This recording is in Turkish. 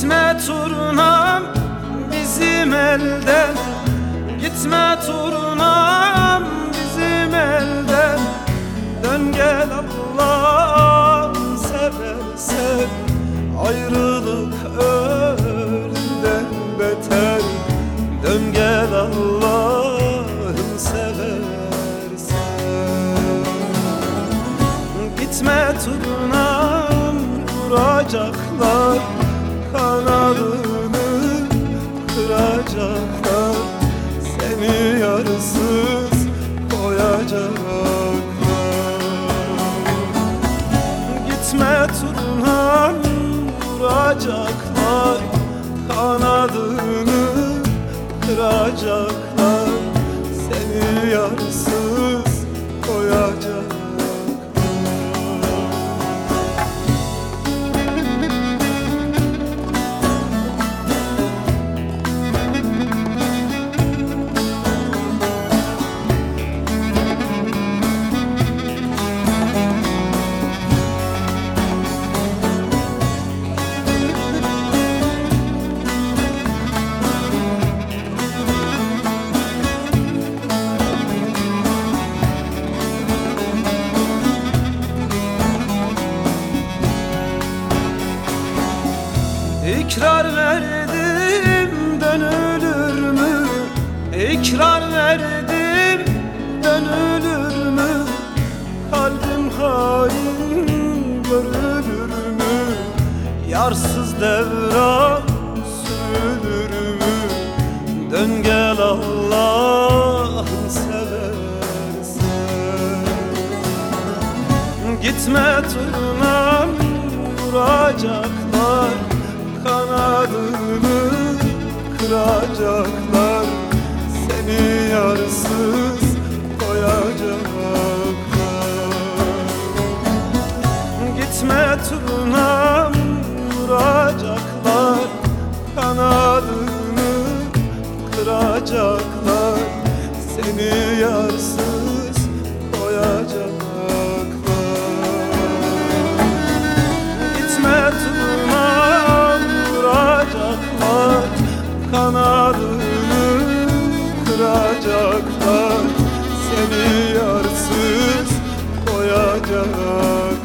Gitme turunam bizim elden Gitme turunam bizim elden Dön gel Allah seversen Ayrılık ölümden beter. Dön gel Allah'ım seversen Gitme turunam vuracaklar. Kanadını kıracaklar. Seni yarısız koyacaklar. Gitme turnam vuracaklar. Kanadını kıracaklar. Seni yarısız İkrar verdim dönülür mü? İkrar verdim dönülür mü? Kalbim hain görülür mü? Yarsız devran sürülür mü? Dön gel Allah'ım seversen Gitme turnam vuracaklar Kanadını kıracaklar. Seni yarsız koyacaklar. Gitme turnam vuracaklar. Kanadını kıracaklar. Seni yarsız Kanadını kıracaklar. Seni yarsız koyacaklar